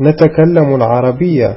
نتكلم العربية.